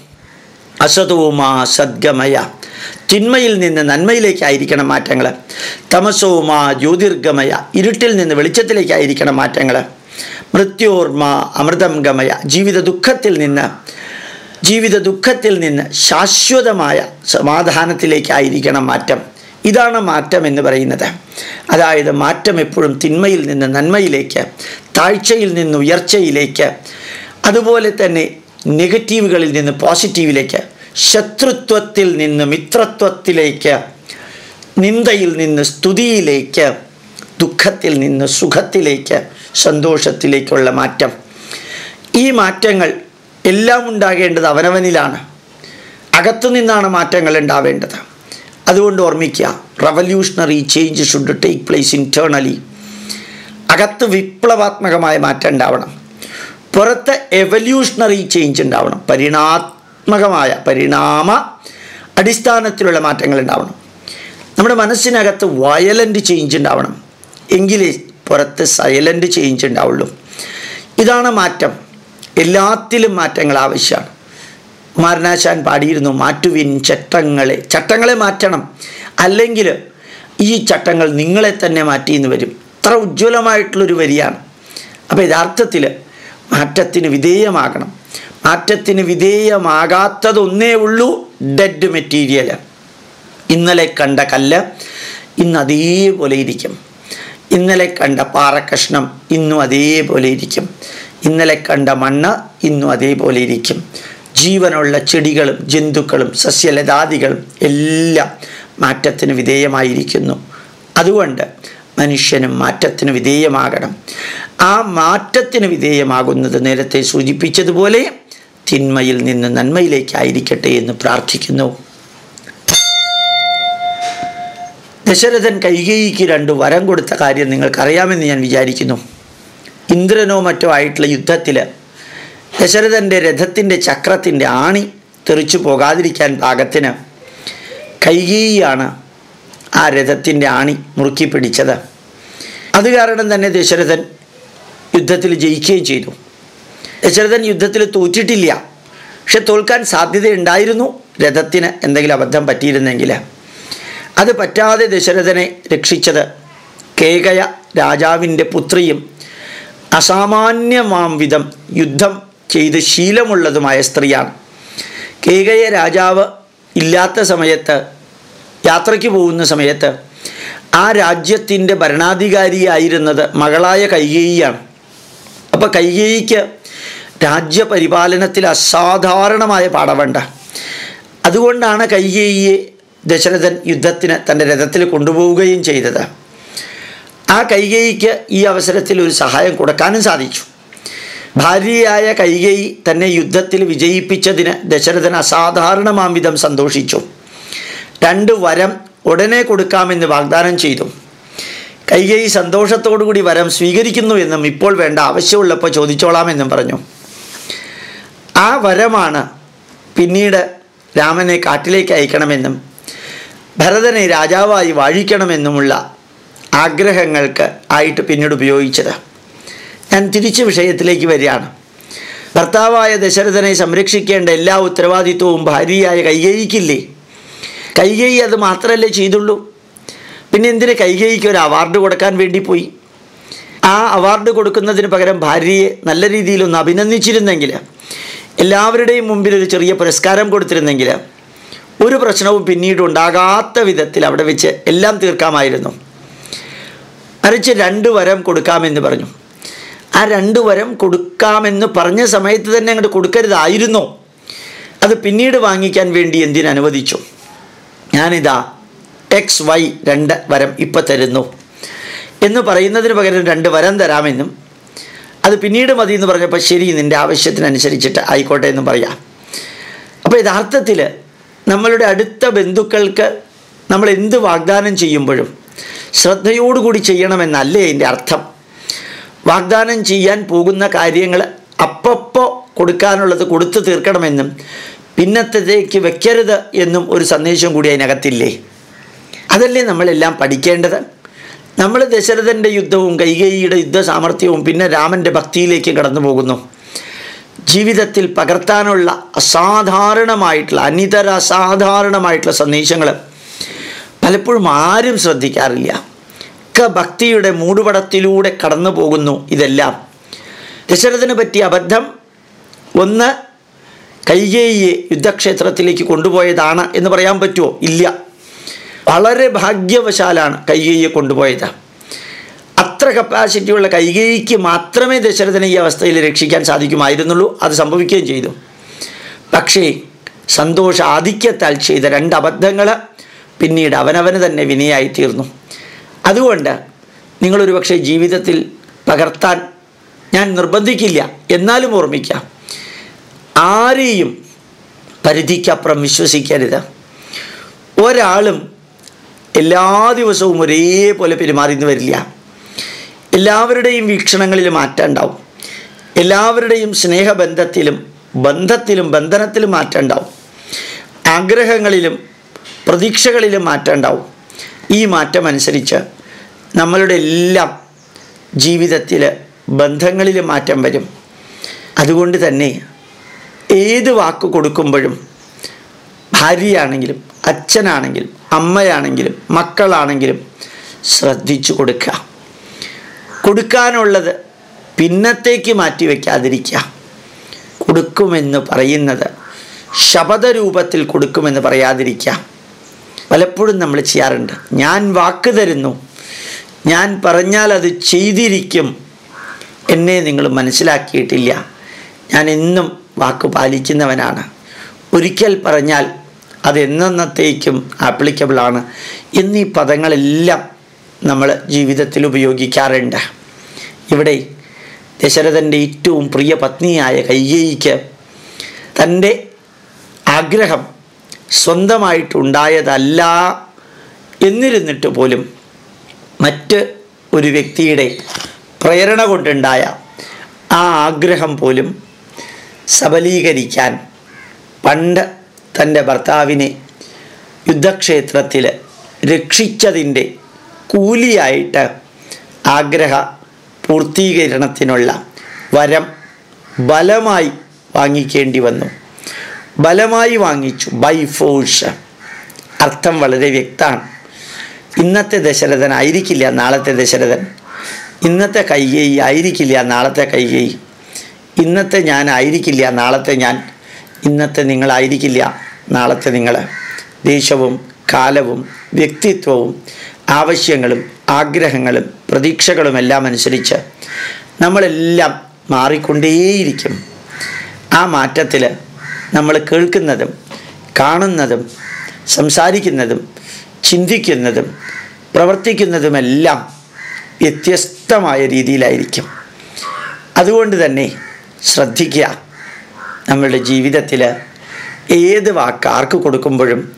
അസതവുമാ സദ്ഗമയ. തിന്മയിൽ നിന്ന് നന്മയിലേക്കായിരിക്കണം മാറ്റങ്ങൾ തമസോമാ ജ്യോതിർഗമയ. ഇരുട്ടിൽ നിന്ന് വെളിച്ചത്തിലേക്കായിരിക്കണം മാറ്റങ്ങൾ മൃത്യോർമ അമൃതം ഗമയ ജീവിത ദുഃഖത്തിൽ നിന്ന് ജീവിത ദുഃഖത്തിൽ നിന്ന് ശാശ്വതമായ സമാധാനത്തിലേക്കായിരിക്കണം മാറ്റം. ഇതാണ് മാറ്റം എന്ന് പറയുന്നത്. അതായത് മാറ്റം എപ്പോഴും തിന്മയിൽ നിന്ന് നന്മയിലേക്ക് താഴ്ചയിൽ നിന്ന് ഉയർച്ചയിലേക്ക് അതുപോലെ തന്നെ നെഗറ്റീവുകളിൽ നിന്ന് പോസിറ്റീവിലേക്ക് ശത്രുത്വത്തിൽ നിന്ന് മിത്രത്വത്തിലേക്ക് നിന്ദയിൽ നിന്ന് സ്തുതിയിലേക്ക് ദുഃഖത്തിൽ നിന്ന് സുഖത്തിലേക്ക് സന്തോഷത്തിലേക്കുള്ള മാറ്റം. ഈ മാറ്റങ്ങൾ എല്ലാം ഉണ്ടാകേണ്ടത് അവനവനിലാണ്. അകത്തു നിന്നാണ് മാറ്റങ്ങൾ ഉണ്ടാവേണ്ടത്. അതുകൊണ്ട് ഓർമ്മിക്കുക revolutionary change should take place internally അകത്ത് വിപ്ലവാത്മകമായ മാറ്റം ഉണ്ടാവണം. പുറത്ത് എവല്യൂഷണറി ചേഞ്ച് ഉണ്ടാവണം. പരിണാത്മകമായ പരിണാമ അടിസ്ഥാനത്തിലുള്ള മാറ്റങ്ങൾ ഉണ്ടാവണം. നമ്മുടെ മനസ്സിനകത്ത് വയലന്റ് ചേഞ്ച് ഉണ്ടാവണം. എങ്കിലേ പുറത്ത് സൈലന്റ് ചേഞ്ച് ഉണ്ടാവുള്ളൂ. ഇതാണ് മാറ്റം. എല്ലാത്തിലും മാറ്റങ്ങൾ ആവശ്യമാണ്. കുമാരനാശാൻ പാടിയിരുന്നു മാറ്റുവിൻ ചട്ടങ്ങളെ. ചട്ടങ്ങളെ മാറ്റണം. അല്ലെങ്കിൽ ഈ ചട്ടങ്ങൾ നിങ്ങളെ തന്നെ മാറ്റിയെന്ന് വരും. അത്ര ഉജ്ജ്വലമായിട്ടുള്ളൊരു വരിയാണ്. അപ്പോൾ യഥാർത്ഥത്തിൽ മാറ്റത്തിന് വിധേയമാകണം. മാറ്റത്തിന് വിധേയമാകാത്തതൊന്നേ ഉള്ളൂ ഡെഡ് മെറ്റീരിയൽ ഇന്നലെ കണ്ട കല്ല് ഇന്ന് അതേപോലെ ഇരിക്കും. ഇന്നലെ കണ്ട പാറക്കഷ്ണം ഇന്നും അതേപോലെ ഇരിക്കും. ഇന്നലെ കണ്ട മണ്ണ് ഇന്നും അതേപോലെ ഇരിക്കും. ജീവനുള്ള ചെടികളും ജന്തുക്കളും സസ്യലതാദികളും എല്ലാം മാറ്റത്തിന് വിധേയമായിരിക്കുന്നു. അതുകൊണ്ട് മനുഷ്യനും മാറ്റത്തിന് വിധേയമാകണം. ആ മാറ്റത്തിന് വിധേയമാകുന്നത് നേരത്തെ സൂചിപ്പിച്ചതുപോലെ തിന്മയിൽ നിന്ന് നന്മയിലേക്കായിരിക്കട്ടെ എന്ന് പ്രാർത്ഥിക്കുന്നു. ദശരഥൻ കൈകേയിക്ക് രണ്ട് വരം കൊടുത്ത കാര്യം നിങ്ങൾക്കറിയാമെന്ന് ഞാൻ വിചാരിക്കുന്നു. ഇന്ദ്രനോ മറ്റോ ആയിട്ടുള്ള യുദ്ധത്തിൽ ദശരഥന്റെ രഥത്തിന്റെ ചക്രത്തിന്റെ ആണി തെറിച്ചു പോകാതിരിക്കാൻ പാകത്തിന് കൈകേയിയാണ് ആ രഥത്തിന്റെ ആണി മുറുക്കി പിടിച്ചത്. അത് കാരണം തന്നെ ദശരഥൻ യുദ്ധത്തിൽ ജയിക്കുകയും ചെയ്തു. ദശരഥൻ യുദ്ധത്തിൽ തോറ്റിട്ടില്ല. പക്ഷെ തോൽക്കാൻ സാധ്യതയുണ്ടായിരുന്നു രഥത്തിന് എന്തെങ്കിലും അബദ്ധം പറ്റിയിരുന്നെങ്കിൽ. അത് പറ്റാതെ ദശരഥനെ രക്ഷിച്ചത് കേകയ രാജാവിന്റെ പുത്രിയും അസാമാന്യമാം വിധം യുദ്ധം ചെയ്ത് ശീലമുള്ളതുമായ സ്ത്രീയാണ്. കേകയ രാജാവ് ഇല്ലാത്ത സമയത്ത് യാത്രയ്ക്ക് പോകുന്ന സമയത്ത് ആ രാജ്യത്തിന്റെ ഭരണാധികാരിയായിരുന്നത് മകളായ കൈകേയിയാണ്. അപ്പോൾ കൈകേയിക്ക് രാജ്യപരിപാലനത്തിൽ അസാധാരണമായ പാടവുണ്ട് അതുകൊണ്ടാണ് കൈകേയിയെ ദശരഥൻ യുദ്ധത്തിന് തന്റെ രഥത്തിൽ കൊണ്ടുപോവുകയും ചെയ്തത്. ആ കൈകേയിക്ക് ഈ അവസരത്തിൽ ഒരു സഹായം കൊടുക്കാനും സാധിച്ചു. ഭാര്യയായ കൈകേയി തന്നെ യുദ്ധത്തിൽ വിജയിപ്പിച്ചതിന് ദശരഥൻ അസാധാരണമാംവിധം സന്തോഷിച്ചു. രണ്ട് വരം ഉടനെ കൊടുക്കാമെന്ന് വാഗ്ദാനം ചെയ്തു. കൈകേയി സന്തോഷത്തോടുകൂടി വരം സ്വീകരിക്കുന്നു എന്നും ഇപ്പോൾ വേണ്ട ആവശ്യമുള്ളപ്പോൾ ചോദിച്ചോളാമെന്നും പറഞ്ഞു. ആ വരമാണ് പിന്നീട് രാമനെ കാട്ടിലേക്ക് അയക്കണമെന്നും ഭരതനെ രാജാവായി വാഴിക്കണമെന്നുമുള്ള ആഗ്രഹങ്ങൾക്ക് ആയിട്ട് പിന്നീട് ഉപയോഗിച്ചത്. ഞാൻ തിരിച്ച് വിഷയത്തിലേക്ക് വരികയാണ്. ഭർത്താവായ ദശരഥനെ സംരക്ഷിക്കേണ്ട എല്ലാ ഉത്തരവാദിത്വവും ഭാര്യയായ കൈകേയിക്കില്ലേ? കൈകേയി അത് മാത്രമല്ലേ ചെയ്തുള്ളൂ? പിന്നെ എന്തിന് കൈകേയിക്ക് ഒരു അവാർഡ് കൊടുക്കാൻ വേണ്ടി പോയി? ആ അവാർഡ് കൊടുക്കുന്നതിന് പകരം ഭാര്യയെ നല്ല രീതിയിലൊന്ന് അഭിനന്ദിച്ചിരുന്നെങ്കിൽ എല്ലാവരുടെയും മുമ്പിൽ ഒരു ചെറിയ പുരസ്കാരം കൊടുത്തിരുന്നെങ്കിൽ ഒരു പ്രശ്നവും പിന്നീട് ഉണ്ടാകാത്ത വിധത്തിൽ അവിടെ വെച്ച് എല്ലാം തീർക്കാമായിരുന്നു. മറിച്ച് രണ്ട് വരം കൊടുക്കാമെന്ന് പറഞ്ഞു. ആ രണ്ട് വരം കൊടുക്കാമെന്ന് പറഞ്ഞ സമയത്ത് തന്നെ അങ്ങോട്ട് കൊടുക്കരുതായിരുന്നോ. അത് പിന്നീട് വാങ്ങിക്കാൻ വേണ്ടി എന്തിനനുവദിച്ചു ഞാനിതാ എക്സ് വൈ രണ്ട് വരം ഇപ്പം തരുന്നു. എന്ന് പറയുന്നതിന് പകരം രണ്ട് വരം തരാമെന്നും അത് പിന്നീട് മതി എന്ന് പറഞ്ഞപ്പോൾ ശരി നിന്റെ ആവശ്യത്തിനനുസരിച്ചിട്ട് ആയിക്കോട്ടെ എന്നും പറയാം. അപ്പോൾ യഥാർത്ഥത്തിൽ നമ്മളുടെ അടുത്ത ബന്ധുക്കൾക്ക് നമ്മൾ എന്ത് വാഗ്ദാനം ചെയ്യുമ്പോഴും ശ്രദ്ധയോടുകൂടി ചെയ്യണമെന്നല്ലേ എന്റെ അർത്ഥം? വാഗ്ദാനം ചെയ്യാൻ പോകുന്ന കാര്യങ്ങൾ അപ്പപ്പോൾ കൊടുക്കാനുള്ളത് കൊടുത്തു തീർക്കണമെന്നും പിന്നത്തേക്ക് വെക്കരുത് എന്നും ഒരു സന്ദേശം കൂടി അതിനകത്തില്ലേ? അതല്ലേ നമ്മളെല്ലാം പഠിക്കേണ്ടത്? നമ്മൾ ദശരഥന്റെ യുദ്ധവും കൈകൈയുടെ യുദ്ധ സാമർഥ്യവും പിന്നെ രാമന്റെ ഭക്തിയിലേക്ക് കടന്നു പോകുന്നു. ജീവിതത്തിൽ പകർത്താനുള്ള അസാധാരണമായിട്ടുള്ള അനിതര അസാധാരണമായിട്ടുള്ള സന്ദേശങ്ങൾ പലപ്പോഴും ആരും ശ്രദ്ധിക്കാറില്ല. ഒക്കെ ഭക്തിയുടെ മൂടുപടത്തിലൂടെ കടന്നു പോകുന്നു ഇതെല്ലാം. ദശരഥന് പറ്റിയ അബദ്ധം ഒന്ന് കൈകേയിയെ യുദ്ധക്ഷേത്രത്തിലേക്ക് കൊണ്ടുപോയതാണ് എന്ന് പറയാൻ പറ്റുമോ? ഇല്ല. വളരെ ഭാഗ്യവശാലാണ് കൈകേയിയെ കൊണ്ടുപോയത്. അത്ര കപ്പാസിറ്റിയുള്ള കൈകേയിക്ക് മാത്രമേ ദശരഥനെ ഈ അവസ്ഥയിൽ രക്ഷിക്കാൻ സാധിക്കുമായിരുന്നുള്ളൂ. അത് സംഭവിക്കുകയും ചെയ്തു. പക്ഷേ സന്തോഷ ആധിക്യത്താൽ ചെയ്ത രണ്ട് അബദ്ധങ്ങൾ പിന്നീട് അവനവന് തന്നെ വിനയായി തീർന്നു. അതുകൊണ്ട് നിങ്ങളൊരു പക്ഷേ ജീവിതത്തിൽ പകർത്താൻ ഞാൻ നിർബന്ധിക്കില്ല. എന്നാലും ഓർമ്മിക്കാം. ആരെയും പരിധിക്കപ്പുറം വിശ്വസിക്കരുത്. ഒരാളും എല്ലാ ദിവസവും ഒരേപോലെ പെരുമാറിന്ന് വരില്ല. എല്ലാവരുടെയും വീക്ഷണങ്ങളിൽ മാറ്റം ഉണ്ടാവും. എല്ലാവരുടെയും സ്നേഹബന്ധത്തിലും ബന്ധത്തിലും ബന്ധനത്തിലും മാറ്റം ഉണ്ടാവും. ആഗ്രഹങ്ങളിലും പ്രതീക്ഷകളിലും മാറ്റം ഉണ്ടാവും. ഈ മാറ്റം അനുസരിച്ച് നമ്മളുടെ എല്ലാം ജീവിതത്തിൽ ബന്ധങ്ങളിൽ മാറ്റം വരും. അതുകൊണ്ട് തന്നെ ഏത് വാക്ക് കൊടുക്കുമ്പോഴും ഭാര്യയാണെങ്കിലും അച്ഛനാണെങ്കിലും അമ്മയാണെങ്കിലും മക്കളാണെങ്കിലും ശ്രദ്ധിച്ചു കൊടുക്കുക. കൊടുക്കാനുള്ളത് പിന്നത്തേക്ക് മാറ്റി വയ്ക്കാതിരിക്കുക. കൊടുക്കുമെന്ന് പറയുന്നത് ശപഥരൂപത്തിൽ കൊടുക്കുമെന്ന് പറയാതിരിക്കുക. പലപ്പോഴും നമ്മൾ ചെയ്യാറുണ്ട്. ഞാൻ വാക്ക് തരുന്നു. ഞാൻ പറഞ്ഞാൽ അത് ചെയ്തിരിക്കും. എന്നെ നിങ്ങൾ മനസ്സിലാക്കിയിട്ടില്ല. ഞാൻ എന്നും വാക്ക് പാലിക്കുന്നവനാണ്. ഒരിക്കൽ പറഞ്ഞാൽ അത് എന്നത്തേക്കും ആപ്ലിക്കബിളാണ് എന്നീ പദങ്ങളെല്ലാം നമ്മൾ ജീവിതത്തിൽ ഉപയോഗിക്കാറുണ്ട്. ഇവിടെ ദശരഥന്റെ ഏറ്റവും പ്രിയ പത്നിയായ കയ്യേയിക്ക് തന്റെ ആഗ്രഹം സ്വന്തമായിട്ടുണ്ടായതല്ല എന്നിരുന്നിട്ട് പോലും മറ്റ് ഒരു വ്യക്തിയുടെ പ്രേരണ കൊണ്ടുണ്ടായ ആ ആഗ്രഹം പോലും സബലീകരിക്കാൻ പണ്ട് തന്റെ ഭർത്താവിനെ യുദ്ധക്ഷേത്രത്തിൽ രക്ഷിച്ചതിന്റെ കൂലിയായിട്ട് ആഗ്രഹ പൂർത്തീകരണത്തിനുള്ള വരം ബലമായി വാങ്ങിക്കേണ്ടി വന്നു. ബലമായി വാങ്ങിച്ചു. ബൈ ഫോഴ്സ് അർത്ഥം വളരെ വ്യക്തമാണ്. ഇന്നത്തെ ദശരഥൻ ആയിരിക്കില്ല നാളത്തെ ദശരഥൻ. ഇന്നത്തെ കൈകേയി ആയിരിക്കില്ല നാളത്തെ കൈകേയി. ഇന്നത്തെ ഞാൻ ആയിരിക്കില്ല നാളത്തെ ഞാൻ. ഇന്നത്തെ നിങ്ങളായിരിക്കില്ല നാളത്തെ നിങ്ങൾ ദേശവും കാലവും വ്യക്തിത്വവും ആവശ്യങ്ങളും ആഗ്രഹങ്ങളും പ്രതീക്ഷകളുമെല്ലാം അനുസരിച്ച് നമ്മളെല്ലാം മാറിക്കൊണ്ടേയിരിക്കും. ആ മാറ്റത്തിൽ നമ്മൾ കേൾക്കുന്നതും കാണുന്നതും സംസാരിക്കുന്നതും ചിന്തിക്കുന്നതും പ്രവർത്തിക്കുന്നതുമെല്ലാം വ്യത്യസ്തമായ രീതിയിലായിരിക്കും. അതുകൊണ്ട് തന്നെ ശ്രദ്ധിക്കുക നമ്മളുടെ ജീവിതത്തിൽ ഏത് വാക്ക് ആർക്ക് കൊടുക്കുമ്പോഴും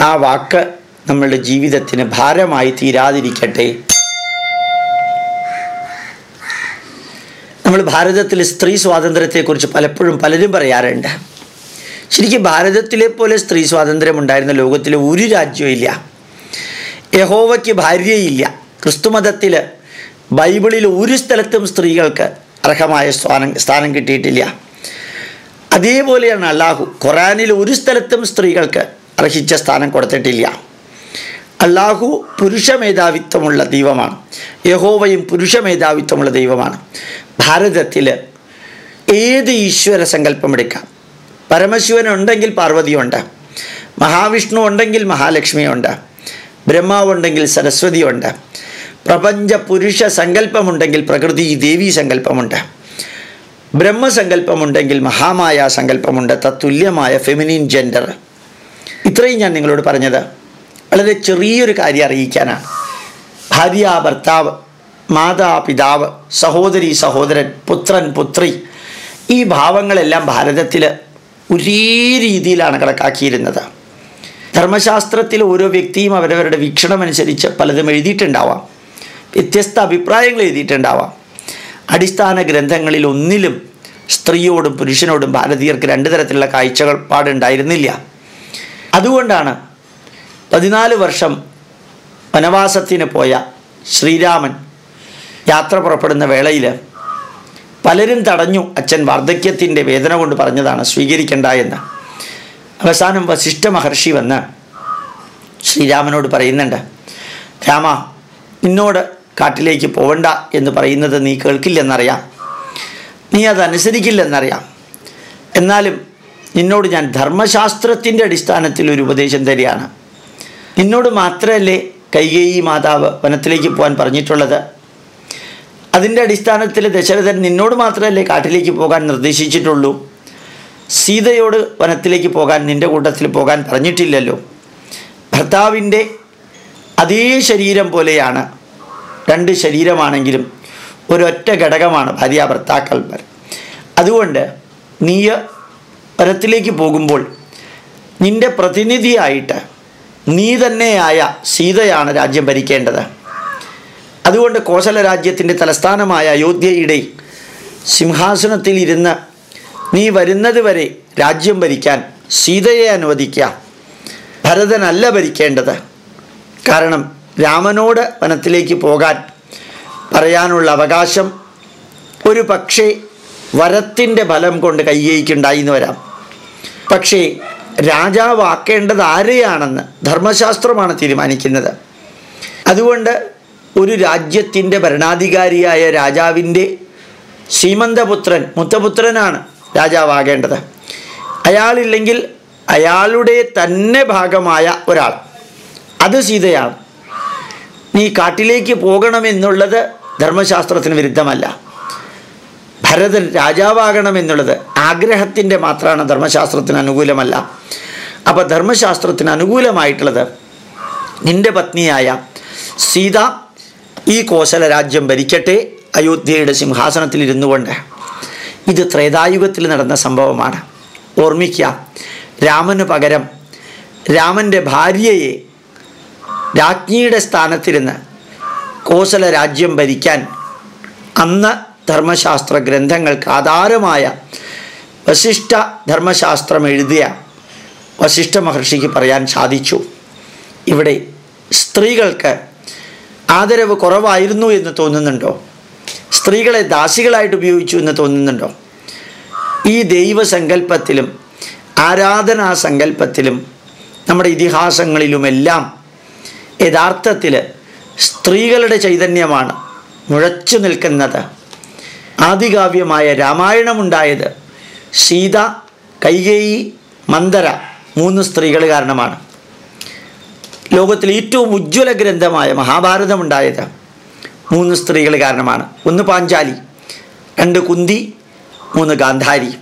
ആ വാക്ക് നമ്മളുടെ ജീവിതത്തിന് ഭാരമായി തീരാതിരിക്കട്ടെ. നമ്മൾ ഭാരതത്തിൽ സ്ത്രീ സ്വാതന്ത്ര്യത്തെക്കുറിച്ച് പലപ്പോഴും പലരും പറയാറുണ്ട്. ശരിക്കും ഭാരതത്തിലെ പോലെ സ്ത്രീ സ്വാതന്ത്ര്യം ഉണ്ടായിരുന്ന ലോകത്തിലെ ഒരു രാജ്യവും ഇല്ല. യഹോവയ്ക്ക് ഭാര്യയില്ല. ക്രിസ്തുമതത്തിൽ ബൈബിളിൽ ഒരു സ്ഥലത്തും സ്ത്രീകൾക്ക് അർഹമായ സ്ഥാനം സ്ഥാനം കിട്ടിയിട്ടില്ല. അതേപോലെയാണ് അള്ളാഹു ഖുറാനിൽ ഒരു സ്ഥലത്തും സ്ത്രീകൾക്ക് അർഹിച്ച സ്ഥാനം കൊടുത്തിട്ടില്ല. അള്ളാഹു പുരുഷ മേധാവിത്വമുള്ള ദൈവമാണ്. യഹോവയും പുരുഷ മേധാവിത്വമുള്ള ദൈവമാണ്. ഭാരതത്തിൽ ഏത് ഈശ്വര സങ്കല്പം എടുക്കാം പരമശിവൻ ഉണ്ടെങ്കിൽ പാർവതിയുണ്ട്. മഹാവിഷ്ണു ഉണ്ടെങ്കിൽ മഹാലക്ഷ്മിയുണ്ട്. ബ്രഹ്മാവുണ്ടെങ്കിൽ സരസ്വതിയുണ്ട്. പ്രപഞ്ച പുരുഷ സങ്കല്പമുണ്ടെങ്കിൽ പ്രകൃതി ദേവി സങ്കല്പമുണ്ട്. ബ്രഹ്മസങ്കല്പമുണ്ടെങ്കിൽ മഹാമായ സങ്കല്പമുണ്ട്. തത്തുല്യമായ ഫെമിനിൻ ജെൻഡർ ഇത്രയും ഞാൻ നിങ്ങളോട് പറഞ്ഞത്. വളരെ ചെറിയൊരു കാര്യം അറിയിക്കാനാണ് ഭാര്യ ഭർത്താവ് മാതാപിതാവ് സഹോദരി സഹോദരൻ പുത്രൻ പുത്രി ഈ ഭാവങ്ങളെല്ലാം ഭാരതത്തിൽ ഒരേ രീതിയിലാണ് കണക്കാക്കിയിരുന്നത്. ധർമ്മശാസ്ത്രത്തിൽ ഓരോ വ്യക്തിയും അവരവരുടെ വീക്ഷണമനുസരിച്ച് പലതും എഴുതിയിട്ടുണ്ടാവാം. വ്യത്യസ്ത അഭിപ്രായങ്ങൾ എഴുതിയിട്ടുണ്ടാവാം. അടിസ്ഥാന ഗ്രന്ഥങ്ങളിൽ ഒന്നിലും സ്ത്രീയോടും പുരുഷനോടും ഭാരതീയർക്ക് രണ്ട് തരത്തിലുള്ള കാഴ്ചകൾ പാടുണ്ടായിരുന്നില്ല. അതുകൊണ്ടാണ് പതിനാല് വർഷം വനവാസത്തിന് പോയ ശ്രീരാമൻ യാത്ര പുറപ്പെടുന്ന വേളയിൽ പലരും തടഞ്ഞു. അച്ഛൻ വാർദ്ധക്യത്തിന്റെ വേദന കൊണ്ട് പറഞ്ഞതാണ് സ്വീകരിക്കണ്ട എന്ന്. അവസാനം വസിഷ്ഠ മഹർഷി വന്ന് ശ്രീരാമനോട് പറയുന്നുണ്ട് രാമ നിന്നോട് കാട്ടിലേക്ക് പോവണ്ട എന്ന് പറയുന്നത് നീ കേൾക്കില്ലെന്നറിയാം. നീ അതനുസരിക്കില്ലെന്നറിയാം എന്നാലും നിന്നോട് ഞാൻ ധർമ്മശാസ്ത്രത്തിന്റെ അടിസ്ഥാനത്തിൽ ഒരു ഉപദേശം തരികയാണ്. നിന്നോട് മാത്രമല്ലേ കൈകേയി മാതാവ് വനത്തിലേക്ക് പോകാൻ പറഞ്ഞിട്ടുള്ളത്? അതിന്റെ അടിസ്ഥാനത്തിൽ ദശരഥൻ നിന്നോട് മാത്രമല്ലേ കാട്ടിലേക്ക് പോകാൻ നിർദ്ദേശിച്ചിട്ടുള്ളൂ? സീതയോട് വനത്തിലേക്ക് പോകാൻ നിന്റെ കൂട്ടത്തിൽ പോകാൻ പറഞ്ഞിട്ടില്ലല്ലോ. ഭർത്താവിന്റെ അതേ ശരീരം പോലെയാണ്. രണ്ട് ശരീരമാണെങ്കിലും ഒരൊറ്റ ഘടകമാണ് ഭാര്യ ഭർത്താക്കന്മാർ അതുകൊണ്ട് നീ വനത്തിലേക്ക് പോകുമ്പോൾ നിന്റെ പ്രതിനിധിയായിട്ട് നീ തന്നെയായ സീതയാണ് രാജ്യം ഭരിക്കേണ്ടത്. അതുകൊണ്ട് കോശല രാജ്യത്തിന്റെ തലസ്ഥാനമായ അയോധ്യയുടെ സിംഹാസനത്തിൽ ഇരുന്ന് നീ വരുന്നത് വരെ രാജ്യം ഭരിക്കാൻ സീതയെ അനുവദിക്കുക. ഭരതനല്ല ഭരിക്കേണ്ടത്. കാരണം രാമനോട് വനത്തിലേക്ക് പോകാൻ പറയാനുള്ള അവകാശം ഒരു പക്ഷേ വരത്തിന്റെ ഫലം കൊണ്ട് കയ്യേക്കുണ്ടായി എന്ന് വരാം. പക്ഷേ രാജാവാക്കേണ്ടത് ആരെയാണെന്ന് ധർമ്മശാസ്ത്രമാണ് തീരുമാനിക്കുന്നത്. അതുകൊണ്ട് ഒരു രാജ്യത്തിന്റെ ഭരണാധികാരിയായ രാജാവിന്റെ സീമന്തപുത്രൻ മുത്തപുത്രനാണ് രാജാവാകേണ്ടത്. അയാളില്ലെങ്കിൽ അയാളുടെ തന്നെ ഭാഗമായ ഒരാൾ. അത് സീതയാണ്. നീ കാട്ടിലേക്ക് പോകണമെന്നുള്ളത് ധർമ്മശാസ്ത്രത്തിന് വിരുദ്ധമല്ല. ഭരതൻ രാജാവാകണമെന്നുള്ളത് ആഗ്രഹത്തിന്റെ മാത്രമാണ് ധർമ്മശാസ്ത്രത്തിന് അനുകൂലമല്ല. അപ്പോൾ ധർമ്മശാസ്ത്രത്തിന് അനുകൂലമായിട്ടുള്ളത് നിന്റെ പത്നിയായ സീത ഈ കോശല രാജ്യം ഭരിക്കട്ടെ. അയോധ്യയുടെ സിംഹാസനത്തിൽ ഇരുന്നു കൊണ്ട് ഇത് ത്രേതായുഗത്തിൽ നടന്ന സംഭവമാണ്. ഓർമ്മിക്കുക രാമന് പകരം രാമന്റെ ഭാര്യയെ രാജ്ഞിയുടെ സ്ഥാനത്തിരുന്ന് കോസല രാജ്യം ഭരിക്കാൻ അന്ന് ധർമ്മശാസ്ത്ര ഗ്രന്ഥങ്ങൾക്ക് ആധാരമായ വശിഷ്ഠ ധർമ്മശാസ്ത്രം എഴുതിയ വശിഷ്ഠ മഹർഷിക്ക് പറയാൻ സാധിച്ചു. ഇവിടെ സ്ത്രീകൾക്ക് ആദരവ് കുറവായിരുന്നു എന്ന് തോന്നുന്നുണ്ടോ? സ്ത്രീകളെ ദാസികളായിട്ട് ഉപയോഗിച്ചു എന്ന് തോന്നുന്നുണ്ടോ? ഈ ദൈവസങ്കല്പത്തിലും ആരാധനാ സങ്കല്പത്തിലും നമ്മുടെ ഇതിഹാസങ്ങളിലുമെല്ലാം യഥാർത്ഥത്തിൽ സ്ത്രീകളുടെ ചൈതന്യമാണ് മുഴച്ചു നിൽക്കുന്നത്. ആദികാവ്യമായ രാമായണമുണ്ടായത് സീത കൈകേയി മന്ദര മൂന്ന് സ്ത്രീകൾ കാരണമാണ്. ലോകത്തിലെ ഏറ്റവും ഉജ്ജ്വല ഗ്രന്ഥമായ മഹാഭാരതം ഉണ്ടായത് മൂന്ന് സ്ത്രീകൾ കാരണമാണ്. ഒന്ന് പാഞ്ചാലി രണ്ട് കുന്തി മൂന്ന് ഗാന്ധാരി.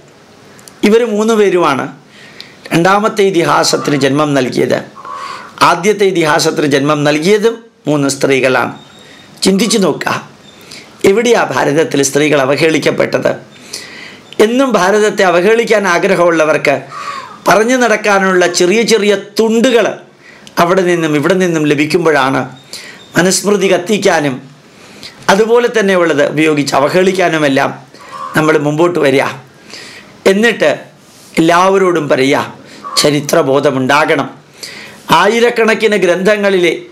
ഇവർ മൂന്ന് പേരുമാണ് രണ്ടാമത്തെ ഇതിഹാസത്തിന് ജന്മം നൽകിയത്. ആദ്യത്തെ ഇതിഹാസത്തിന് ജന്മം നൽകിയതും മൂന്ന് സ്ത്രീകളാണ്. ചിന്തിച്ചു നോക്കുക എവിടെയാണ് ഭാരതത്തിൽ സ്ത്രീകൾ അവഹേളിക്കപ്പെട്ടത്? എന്നും ഭാരതത്തെ അവഹേളിക്കാൻ ആഗ്രഹമുള്ളവർക്ക് പറഞ്ഞു നടക്കാനുള്ള ചെറിയ ചെറിയ തുണ്ടുകൾ അവിടെ നിന്നും ഇവിടെ നിന്നും ലഭിക്കുമ്പോഴാണ് മനുസ്മൃതി കത്തിക്കാനും അതുപോലെ തന്നെ ഉള്ളത് ഉപയോഗിച്ച് അവഹേളിക്കാനുമെല്ലാം നമ്മൾ മുമ്പോട്ട് വരിക. എന്നിട്ട് എല്ലാവരോടും പറയുക ചരിത്രബോധമുണ്ടാകണം. ആയിരക്കണക്കിന് ഗ്രന്ഥങ്ങളിലെ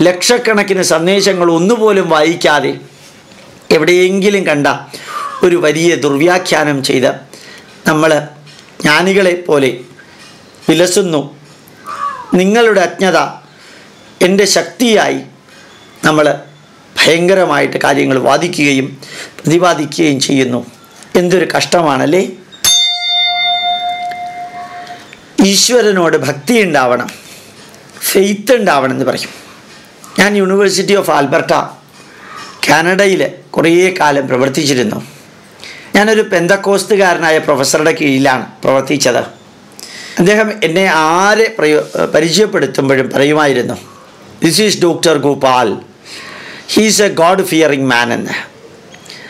ലക്ഷക്കണക്കിന് സന്ദേശങ്ങൾ ഒന്നുപോലും വായിക്കാതെ എവിടെയെങ്കിലും കണ്ട ഒരു വലിയ ദുർവ്യാഖ്യാനം ചെയ്ത് നമ്മൾ ജ്ഞാനികളെ പോലെ വിലസുന്നു. നിങ്ങളുടെ അജ്ഞത എന്റെ ശക്തിയായി നമ്മൾ ഭയങ്കരമായിട്ട് കാര്യങ്ങൾ വാദിക്കുകയും പ്രതിപാദിക്കുകയും ചെയ്യുന്നു. എന്തൊരു കഷ്ടമാണല്ലേ? ഈശ്വരനോട് ഭക്തി ഉണ്ടാവണം. ഫെയ്ത്ത് ഉണ്ടാവണം എന്ന് പറയും. ഞാൻ യൂണിവേഴ്സിറ്റി ഓഫ് ആൽബർട്ട. കാനഡയിൽ കുറേ കാലം പ്രവർത്തിച്ചിരുന്നു. ഞാനൊരു പെന്തക്കോസ്തുകാരനായ പ്രൊഫസറുടെ കീഴിലാണ് പ്രവർത്തിച്ചത്. അദ്ദേഹം എന്നെ ആരെ പ്രയോ പരിചയപ്പെടുത്തുമ്പോഴും പറയുമായിരുന്നു this is doctor Gopal he's a God fearing man എന്ന്.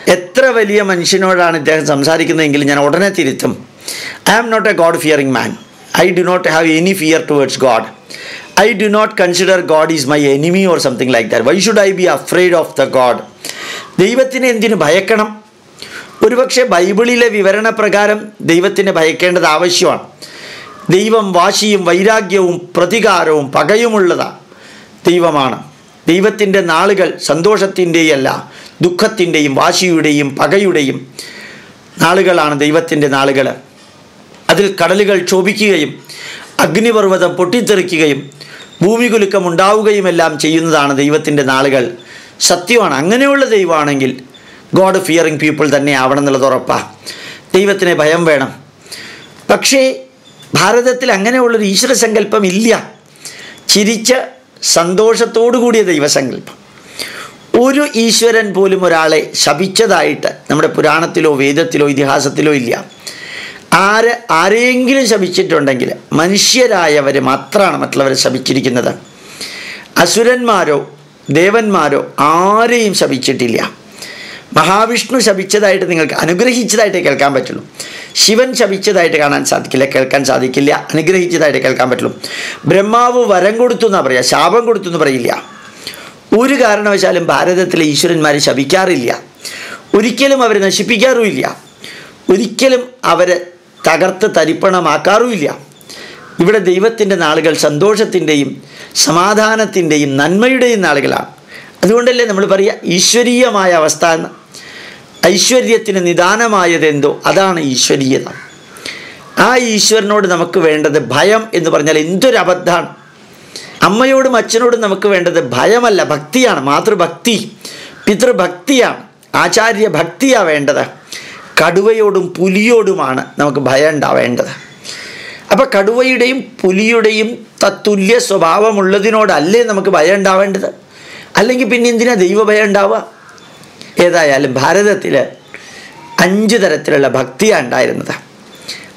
എത്ര വലിയ മനുഷ്യനോടാണ് ഇദ്ദേഹം സംസാരിക്കുന്നതെങ്കിൽ ഞാൻ ഉടനെ തിരുത്തും. I am not a God fearing man I do not have any fear towards God I do not consider God is my enemy or something like that why should I be afraid of the God ദൈവത്തിനെ എന്തിനു ഭയക്കണം? ഒരുപക്ഷെ ബൈബിളിലെ വിവരണ പ്രകാരം ദൈവത്തിനെ ഭയക്കേണ്ടത് ആവശ്യമാണ്. ദൈവം വാശിയും വൈരാഗ്യവും പ്രതികാരവും പകയുമുള്ളതാ. ദൈവമാണ്. ദൈവത്തിന്റെ നാളുകൾ സന്തോഷത്തിന്റെയല്ല ദുഃഖത്തിന്റെയും വാശിയുടെയും പകയുടെയും നാളുകളാണ് ദൈവത്തിന്റെ നാളുകൾ. അതിൽ കടലുകൾ ക്ഷോഭിക്കുകയും അഗ്നിപർവതം പൊട്ടിത്തെറിക്കുകയും ഭൂമികുലുക്കം ഉണ്ടാവുകയുമെല്ലാം ചെയ്യുന്നതാണ് ദൈവത്തിന്റെ നാളുകൾ. സത്യമാണ് അങ്ങനെയുള്ള ദൈവമാണെങ്കിൽ ഗോഡ് ഫിയറിങ് പീപ്പിൾ തന്നെ ആവണം എന്നുള്ളത് ഉറപ്പാണ് ദൈവത്തിന് ഭയം വേണം. പക്ഷേ ഭാരതത്തിൽ അങ്ങനെയുള്ളൊരു ഈശ്വര സങ്കല്പം ഇല്ല. ചിരിച്ച സന്തോഷത്തോടു കൂടിയ ദൈവസങ്കല്പം. ഒരു ഈശ്വരൻ പോലും ഒരാളെ ശപിച്ചതായിട്ട് നമ്മുടെ പുരാണത്തിലോ വേദത്തിലോ ഇതിഹാസത്തിലോ ഇല്ല. ആര് ആരെയെങ്കിലും ശപിച്ചിട്ടുണ്ടെങ്കിൽ മനുഷ്യരായവർ മാത്രമാണ് മറ്റുള്ളവരെ ശപിച്ചിരിക്കുന്നത്. അസുരന്മാരോ ദേവന്മാരോ ആരെയും ശപിച്ചിട്ടില്ല. മഹാവിഷ്ണു ശപിച്ചതായിട്ട് നിങ്ങൾക്ക് അനുഗ്രഹിച്ചതായിട്ട് കേൾക്കാൻ പറ്റുള്ളൂ. ശിവൻ ശപിച്ചതായിട്ട് കാണാൻ സാധിക്കില്ല കേൾക്കാൻ സാധിക്കില്ല അനുഗ്രഹിച്ചതായിട്ട് കേൾക്കാൻ പറ്റുള്ളൂ. ബ്രഹ്മാവ് വരം കൊടുത്തു എന്നാ പറയുക ശാപം കൊടുത്തു എന്ന് പറയില്ല. ഒരു കാരണവശാലും ഭാരതത്തിലെ ഈശ്വരന്മാരെ ശപിക്കാറില്ല. ഒരിക്കലും അവരെ നശിപ്പിക്കാറുമില്ല. ഒരിക്കലും അവരെ തകർത്ത് തരിപ്പണമാക്കാറുമില്ല. ഇവിടെ ദൈവത്തിന്റെ നാളുകൾ സന്തോഷത്തിന്റെയും സമാധാനത്തിന്റെയും നന്മയുടെയും നാളുകളാണ്. അതുകൊണ്ടല്ലേ നമ്മൾ പറയുക ഈശ്വരീയമായ അവസ്ഥ എന്ന് ഐശ്വര്യത്തിന് നിദാനമായതെന്തോ അതാണ് ഈശ്വരീയത. ആ ഈശ്വരനോട് നമുക്ക് വേണ്ടത് ഭയം എന്ന് പറഞ്ഞാൽ എന്തൊരു അബദ്ധമാണ് അമ്മയോടും അച്ഛനോടും നമുക്ക് വേണ്ടത് ഭയമല്ല ഭക്തിയാണ് മാതൃഭക്തി പിതൃഭക്തിയാണ് ആചാര്യ ഭക്തിയാണ് വേണ്ടത്. കടുവയോടും പുലിയോടുമാണ് നമുക്ക് ഭയം ഉണ്ടാവേണ്ടത്. അപ്പോൾ കടുവയുടെയും പുലിയുടെയും തത്തുല്യ സ്വഭാവമുള്ളതിനോടല്ലേ നമുക്ക് ഭയം ഉണ്ടാവേണ്ടത്? അല്ലെങ്കിൽ പിന്നെ എന്തിനാ ദൈവഭയം ഉണ്ടാവുക? ഏതായാലും ഭാരതത്തിൽ അഞ്ച് തരത്തിലുള്ള ഭക്തിയാണ് ഉണ്ടായിരുന്നത്.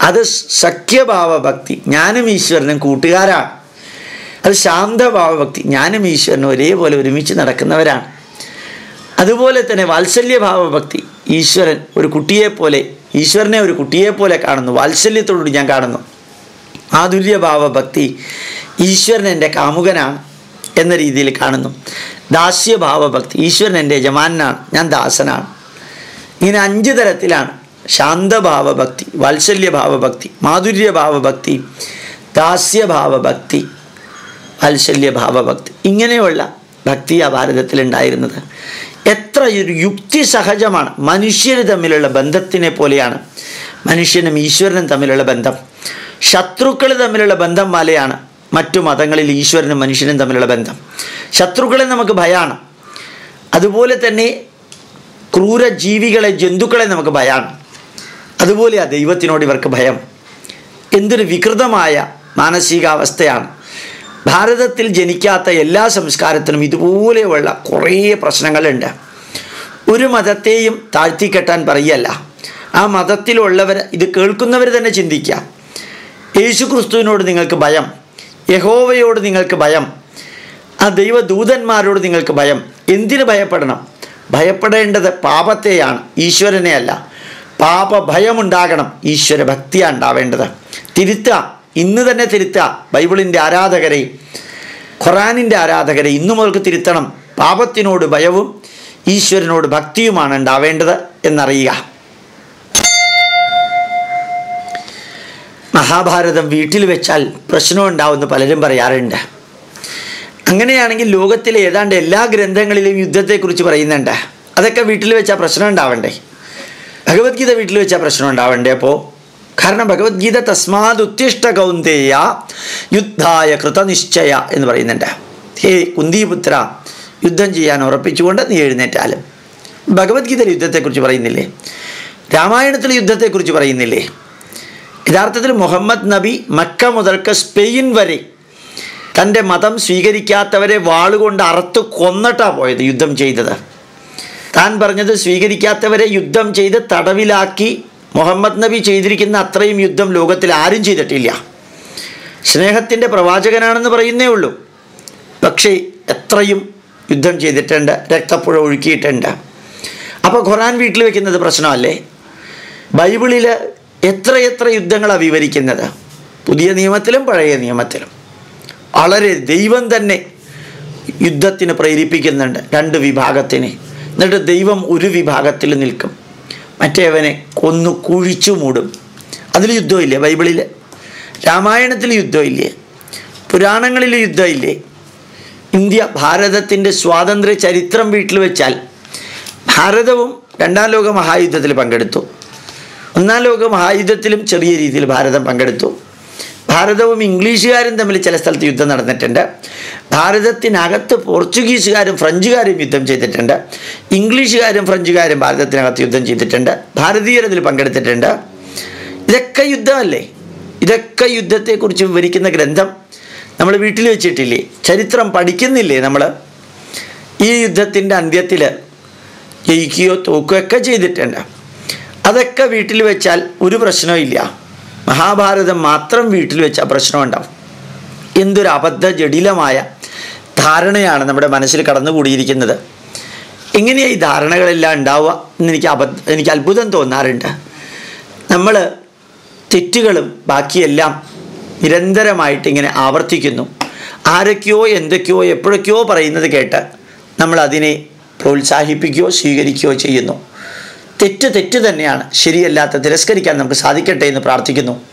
അത് സഖ്യഭാവ ഭക്തി. ഞാനും ഈശ്വരനും കൂട്ടുകാരാണ്. അത് ശാന്തഭാവ ഭക്തി. ഞാനും ഈശ്വരനും ഒരേപോലെ ഒരുമിച്ച് നടക്കുന്നവരാണ്. അതുപോലെ തന്നെ വാത്സല്യഭാവ ഭക്തി. ഈശ്വരൻ ഒരു കുട്ടിയെപ്പോലെ ഈശ്വരനെ ഒരു കുട്ടിയെപ്പോലെ കാണുന്നു. വാത്സല്യത്തോടുകൂടി ഞാൻ കാണുന്നു. മാധുര്യഭാവ ഭക്തി ഈശ്വരൻ എന്റെ കാമുകനാണ് എന്ന രീതിയിൽ കാണുന്നു. ദാസ്യഭാവ ഭക്തി ഈശ്വരൻ എന്റെ യജമാനാണ് ഞാൻ ദാസനാണ്. ഇങ്ങനെ അഞ്ച് തരത്തിലാണ് ശാന്തഭാവഭക്തി വാത്സല്യഭാവഭക്തി മാധുര്യഭാവഭക്തി ദാസ്യഭാവഭക്തി വാത്സല്യഭാവഭക്തി. ഇങ്ങനെയുള്ള ഭക്തിയാണ് ഭാരതത്തിലുണ്ടായിരുന്നത്. എത്ര ഒരു യുക്തി സഹജമാണ്. മനുഷ്യർ തമ്മിലുള്ള ബന്ധത്തിനെ പോലെയാണ്. മനുഷ്യനും ഈശ്വരനും തമ്മിലുള്ള ബന്ധം. ശത്രുക്കൾ തമ്മിലുള്ള ബന്ധം പോലെയാണ്. മറ്റു മതങ്ങളിൽ ഈശ്വരനും മനുഷ്യനും തമ്മിലുള്ള ബന്ധം. ശത്രുക്കളെ നമുക്ക് ഭയമാണ് അതുപോലെ തന്നെ ക്രൂര ജീവികളെ ജന്തുക്കളെ നമുക്ക് ഭയമാണ് അതുപോലെയാ ദൈവത്തിനോട് ഇവർക്ക് ഭയം. എന്തൊരു വികൃതമായ മാനസികാവസ്ഥയാണ്. ഭാരതത്തിൽ ജനിക്കാത്ത എല്ലാ സംസ്കാരത്തിനും ഇതുപോലെയുള്ള കുറേ പ്രശ്നങ്ങളുണ്ട്. ഒരു മതത്തെയും താഴ്ത്തിക്കെട്ടാൻ പറയല്ല. ആ മതത്തിലുള്ളവർ ഇത് കേൾക്കുന്നവർ തന്നെ ചിന്തിക്കുക. യേശുക്രിസ്തുവിനോട് നിങ്ങൾക്ക് ഭയം. യഹോവയോട് നിങ്ങൾക്ക് ഭയം. ആ ദൈവദൂതന്മാരോട് നിങ്ങൾക്ക് ഭയം. എന്തിനു ഭയപ്പെടണം? ഭയപ്പെടേണ്ടത് പാപത്തെയാണ്. ഈശ്വരനെ അല്ല. പാപ ഭയമുണ്ടാകണം ഈശ്വര ഭക്തിയാണ് ഉണ്ടാവേണ്ടത്. തിരുത്തുക. ഇന്ന് തന്നെ തിരുത്തുക. ബൈബിളിന്റെ ആരാധകരെ ഖുറാനിന്റെ ആരാധകരെ ഇന്നു മുതൽക്ക് തിരുത്തണം. പാപത്തിനോട് ഭയവും ഈശ്വരനോട് ഭക്തിയുമാണ് ഉണ്ടാവേണ്ടത് എന്നറിയുക. മഹാഭാരതം വീട്ടിൽ വെച്ചാൽ പ്രശ്നമുണ്ടാവുമെന്ന് പലരും പറയാറുണ്ട്. അങ്ങനെയാണെങ്കിൽ ലോകത്തിലെ ഏതാണ്ട് എല്ലാ ഗ്രന്ഥങ്ങളിലും യുദ്ധത്തെക്കുറിച്ച് പറയുന്നുണ്ട്. അതൊക്കെ വീട്ടിൽ വെച്ചാൽ പ്രശ്നം ഉണ്ടാവണ്ടേ? ഭഗവത്ഗീത വീട്ടിൽ വെച്ചാൽ പ്രശ്നം ഉണ്ടാവണ്ടേ അപ്പോൾ കാരണം ഭഗവത്ഗീത തസ്മാത് ഉത്തിഷ്ട കൗന്ദേയ യുദ്ധായ കൃതനിശ്ചയ എന്ന് പറയുന്നുണ്ട്. ഹേ കുന്തിപുത്ര യുദ്ധം ചെയ്യാൻ ഉറപ്പിച്ചുകൊണ്ട് നീ എഴുന്നേറ്റാലും. ഭഗവത്ഗീതയിൽ യുദ്ധത്തെക്കുറിച്ച് പറയുന്നില്ലേ? രാമായണത്തിൽ യുദ്ധത്തെക്കുറിച്ച് പറയുന്നില്ലേ? യഥാർത്ഥത്തിൽ മുഹമ്മദ് നബി മക്ക മുതൽക്ക് സ്പെയിൻ വരെ തന്റെ മതം സ്വീകരിക്കാത്തവരെ വാളുകൊണ്ട് അറുത്ത് കൊന്നിട്ടാണ് പോയത് യുദ്ധം ചെയ്തത്. താൻ പറഞ്ഞത് സ്വീകരിക്കാത്തവരെ യുദ്ധം ചെയ്ത് തടവിലാക്കി മുഹമ്മദ് നബി ചെയ്തിരിക്കുന്ന അത്രയും യുദ്ധം ലോകത്തിൽ ആരും ചെയ്തിട്ടില്ല. സ്നേഹത്തിന്റെ പ്രവാചകനാണെന്ന് പറയുന്നേ ഉള്ളൂ. പക്ഷേ എത്രയും യുദ്ധം ചെയ്തിട്ടുണ്ട് രക്തപ്പുഴ ഒഴുക്കിയിട്ടുണ്ട്. അപ്പോൾ ഖുറാൻ വീട്ടിൽ വെക്കുന്നത് പ്രശ്നമല്ലേ? ബൈബിളിൽ എത്രയെത്ര യുദ്ധങ്ങളാണ് വിവരിക്കുന്നത്? പുതിയ നിയമത്തിലും പഴയ നിയമത്തിലും. വളരെ ദൈവം തന്നെ യുദ്ധത്തിന് പ്രേരിപ്പിക്കുന്നുണ്ട് രണ്ട് വിഭാഗത്തിനെ. എന്നിട്ട് ദൈവം ഒരു വിഭാഗത്തിൽ നിൽക്കും. മറ്റേവനെ കൊന്നു കുഴിച്ചു മൂടും. അതിൽ യുദ്ധമില്ലേ ബൈബിളിൽ രാമായണത്തിൽ യുദ്ധമില്ലേ? പുരാണങ്ങളിൽ യുദ്ധമില്ലേ? ഇന്ത്യ ഭാരതത്തിന്റെ സ്വാതന്ത്ര്യ ചരിത്രം വീട്ടിൽ വെച്ചാൽ ഭാരതവും രണ്ടാം ലോക മഹായുദ്ധത്തിൽ പങ്കെടുത്തു. ഒന്നാം ലോക മഹായുദ്ധത്തിലും ചെറിയ രീതിയിൽ ഭാരതം പങ്കെടുത്തു. ഭാരതവും ഇംഗ്ലീഷുകാരും തമ്മിൽ ചില സ്ഥലത്ത് യുദ്ധം നടന്നിട്ടുണ്ട്. ഭാരതത്തിനകത്ത് പോർച്ചുഗീസുകാരും ഫ്രഞ്ചുകാരും യുദ്ധം ചെയ്തിട്ടുണ്ട്. ഇംഗ്ലീഷുകാരും ഫ്രഞ്ചുകാരും ഭാരതത്തിനകത്ത് യുദ്ധം ചെയ്തിട്ടുണ്ട്. ഭാരതീയർ അതിൽ പങ്കെടുത്തിട്ടുണ്ട്. ഇതൊക്കെ യുദ്ധമല്ലേ? ഇതൊക്കെ യുദ്ധത്തെക്കുറിച്ച് വിവരിക്കുന്ന ഗ്രന്ഥം നമ്മൾ വീട്ടിൽ വെച്ചിട്ടില്ലേ? ചരിത്രം പഠിക്കുന്നില്ലേ നമ്മൾ? ഈ യുദ്ധത്തിന്റെ അന്ത്യത്തിൽ ജയിക്കുകയോ തോക്കുകയോ ഒക്കെ ചെയ്തിട്ടുണ്ട്. അതൊക്കെ വീട്ടിൽ വെച്ചാൽ ഒരു പ്രശ്നമില്ല മഹാഭാരതം മാത്രം വീട്ടിൽ വെച്ചാൽ പ്രശ്നമുണ്ടാവും. എന്തൊരു അബദ്ധ ജടിലമായ ധാരണയാണ് നമ്മുടെ മനസ്സിൽ കടന്നുകൂടിയിരിക്കുന്നത്. എങ്ങനെയാണ് ഈ ധാരണകളെല്ലാം ഉണ്ടാവുക എന്ന് എനിക്ക് അബദ്ധ എനിക്ക് അത്ഭുതം തോന്നാറുണ്ട്. നമ്മൾ തെറ്റുകളും ബാക്കിയെല്ലാം നിരന്തരമായിട്ട് ഇങ്ങനെ ആവർത്തിക്കുന്നു. ആരൊക്കെയോ എന്തൊക്കെയോ എപ്പോഴൊക്കെയോ പറയുന്നത് കേട്ട് നമ്മൾ അതിനെ പ്രോത്സാഹിപ്പിക്കുകയോ സ്വീകരിക്കുകയോ ചെയ്യുന്നു. തെറ്റ് തെറ്റ് തന്നെയാണ്. ശരിയല്ലാത്ത തിരസ്കരിക്കാൻ നമുക്ക് സാധിക്കട്ടെ എന്ന് പ്രാർത്ഥിക്കുന്നു.